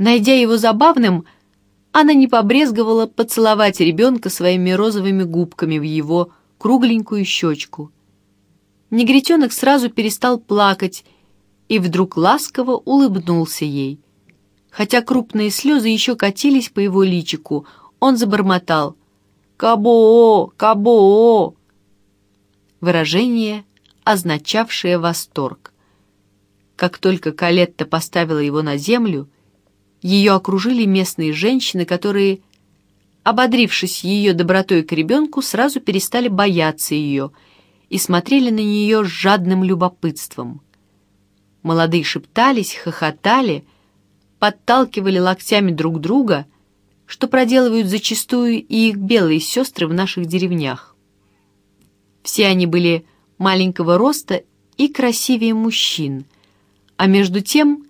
Найдя его забавным, она не побрезговала поцеловать ребенка своими розовыми губками в его кругленькую щечку. Негритенок сразу перестал плакать и вдруг ласково улыбнулся ей. Хотя крупные слезы еще катились по его личику, он забормотал «Кабоо! Кабоо!» Выражение, означавшее восторг. Как только Калетта поставила его на землю, ее окружили местные женщины, которые, ободрившись ее добротой к ребенку, сразу перестали бояться ее и смотрели на нее с жадным любопытством. Молодые шептались, хохотали, подталкивали локтями друг друга, что проделывают зачастую и их белые сестры в наших деревнях. Все они были маленького роста и красивее мужчин, а между тем,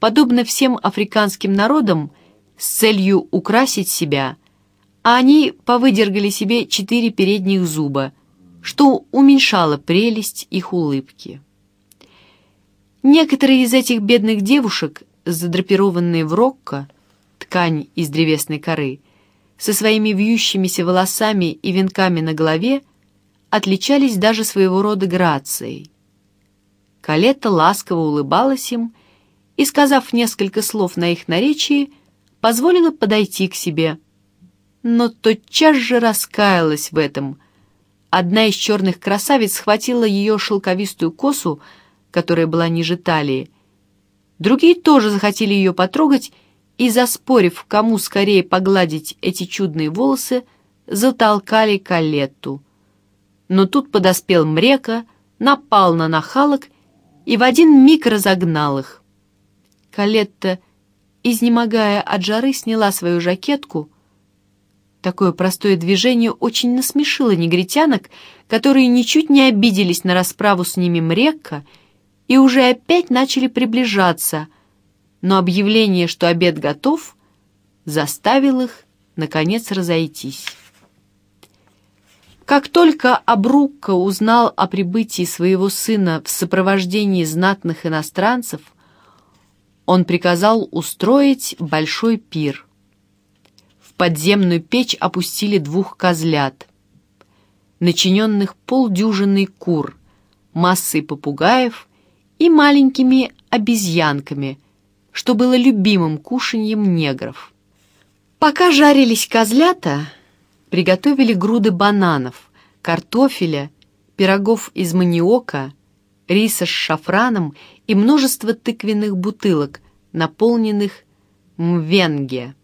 подобно всем африканским народам, с целью украсить себя, они повыдергали себе четыре передних зуба, что уменьшало прелесть их улыбки. Некоторые из этих бедных девушек, задрапированные в рокко, ткань из древесной коры, со своими вьющимися волосами и венками на голове, отличались даже своего рода грацией. Калетта ласково улыбалась им и, сказав несколько слов на их наречии, позволила подойти к себе. Но тотчас же раскаялась в этом. Одна из черных красавиц схватила ее шелковистую косу, которая была ниже талии. Другие тоже захотели ее потрогать и, заспорив, кому скорее погладить эти чудные волосы, затолкали Калетту. Но тут подоспел Мрека, напал на нахалок и в один миг разогнал их. Калетта, изнемогая от жары, сняла свою жакетку. Такое простое движение очень насмешило негритянок, которые ничуть не обиделись на расправу с ними Мрекка и уже опять начали приближаться, но объявление, что обед готов, заставил их, наконец, разойтись. Как только Абрукко узнал о прибытии своего сына в сопровождении знатных иностранцев, он приказал устроить большой пир. В подземную печь опустили двух козлят, начиненных полдюжиной кур, массой попугаев и маленькими обезьянками, что было любимым кушаньем негров. Пока жарились козлята, приготовили груды бананов, картофеля, пирогов из маниока, риса с шафраном и множество тыквенных бутылок, наполненных мвенге,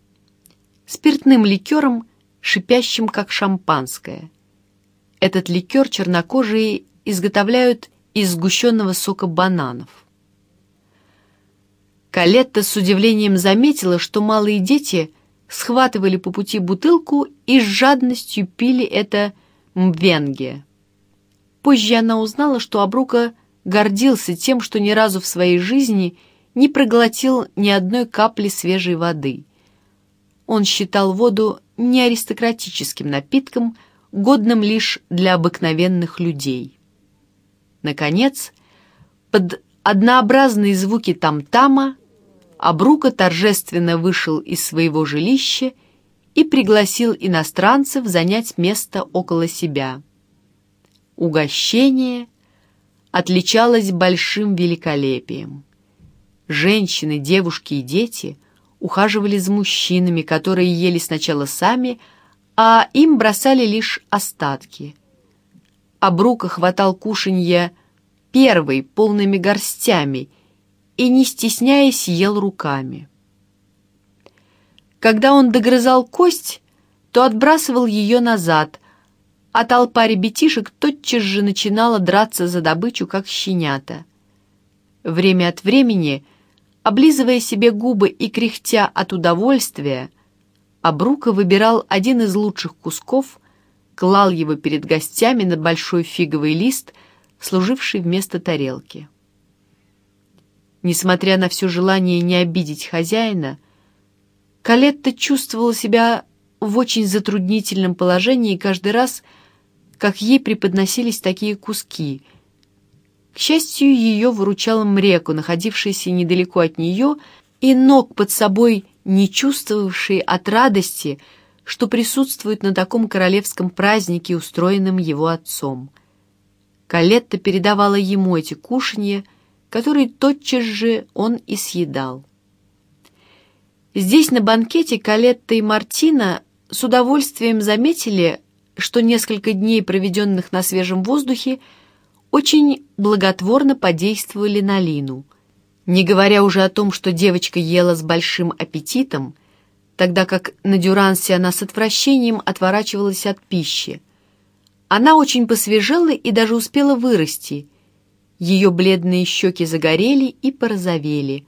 спиртным ликером, шипящим как шампанское. Этот ликер чернокожие изготовляют из сгущенного сока бананов. Калетта с удивлением заметила, что малые дети схватывали по пути бутылку и с жадностью пили это мвенге. Позже она узнала, что Абрука гордился тем, что ни разу в своей жизни не проглотил ни одной капли свежей воды. Он считал воду не аристократическим напитком, годным лишь для обыкновенных людей. Наконец, под однообразные звуки там-тама Абрука торжественно вышел из своего жилища и пригласил иностранцев занять место около себя. Угощение отличалось большим великолепием. Женщины, девушки и дети ухаживали за мужчинами, которые ели сначала сами, а им бросали лишь остатки – Абрука хватал кушанье первый, полными горстями, и, не стесняясь, ел руками. Когда он догрызал кость, то отбрасывал ее назад, а толпа ребятишек тотчас же начинала драться за добычу, как щенята. Время от времени, облизывая себе губы и кряхтя от удовольствия, Абрука выбирал один из лучших кусков клал его перед гостями на большой фиговый лист, служивший вместо тарелки. Несмотря на все желание не обидеть хозяина, Калетта чувствовала себя в очень затруднительном положении каждый раз, как ей преподносились такие куски. К счастью, ее выручал Мреку, находившийся недалеко от нее и ног под собой не чувствовавший от радости, что присутствует на таком королевском празднике, устроенном его отцом. Калетта передавала ему эти кушанья, которые тотчас же он и съедал. Здесь, на банкете, Калетта и Мартина с удовольствием заметили, что несколько дней, проведенных на свежем воздухе, очень благотворно подействовали на Лину. Не говоря уже о том, что девочка ела с большим аппетитом, тогда как на Дюрансе она с отвращением отворачивалась от пищи. Она очень посвежела и даже успела вырасти. Ее бледные щеки загорели и порозовели,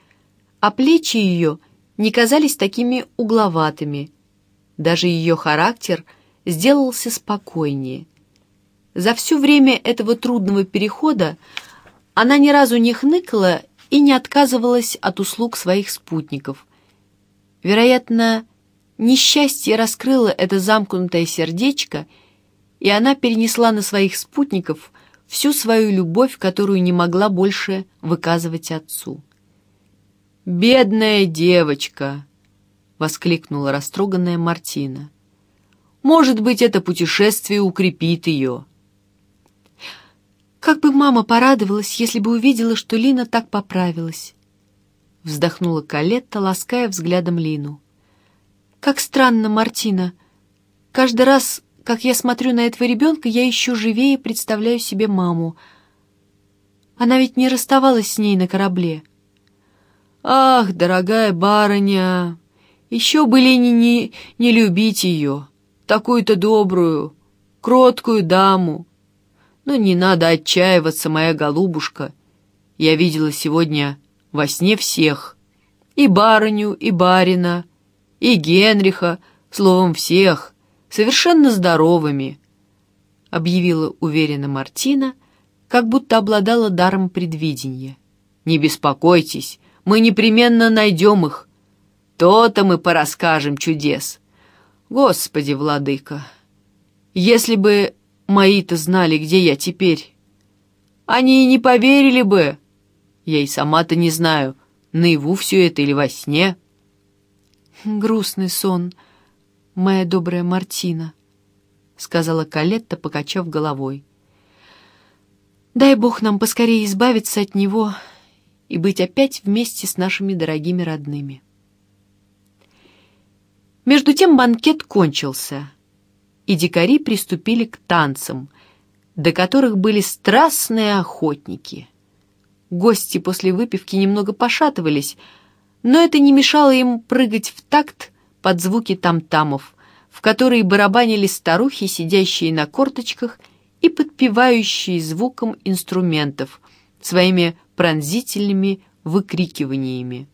а плечи ее не казались такими угловатыми. Даже ее характер сделался спокойнее. За все время этого трудного перехода она ни разу не хныкала и не отказывалась от услуг своих спутников. Вероятно, несчастье раскрыло это замкнутое сердечко, и она перенесла на своих спутников всю свою любовь, которую не могла больше выказывать отцу. «Бедная девочка!» — воскликнула растроганная Мартина. «Может быть, это путешествие укрепит ее». «Как бы мама порадовалась, если бы увидела, что Лина так поправилась!» Вздохнула Калетта, лаская взглядом Лину. «Как странно, Мартина. Каждый раз, как я смотрю на этого ребенка, я еще живее представляю себе маму. Она ведь не расставалась с ней на корабле». «Ах, дорогая барыня, еще бы Лене не, не любить ее, такую-то добрую, кроткую даму, но не надо отчаиваться, моя голубушка. Я видела сегодня во сне всех. И барыню, и барина, и Генриха, словом, всех, совершенно здоровыми, — объявила уверенно Мартина, как будто обладала даром предвидения. «Не беспокойтесь, мы непременно найдем их. То-то мы порасскажем чудес. Господи, владыка, если бы Мои-то знали, где я теперь. Они и не поверили бы. Я и сама-то не знаю, наяву все это или во сне. Грустный сон, моя добрая Мартина, — сказала Калетта, покачав головой. Дай Бог нам поскорее избавиться от него и быть опять вместе с нашими дорогими родными. Между тем банкет кончился — и дикари приступили к танцам, до которых были страстные охотники. Гости после выпивки немного пошатывались, но это не мешало им прыгать в такт под звуки там-тамов, в которые барабанили старухи, сидящие на корточках и подпевающие звуком инструментов своими пронзительными выкрикиваниями.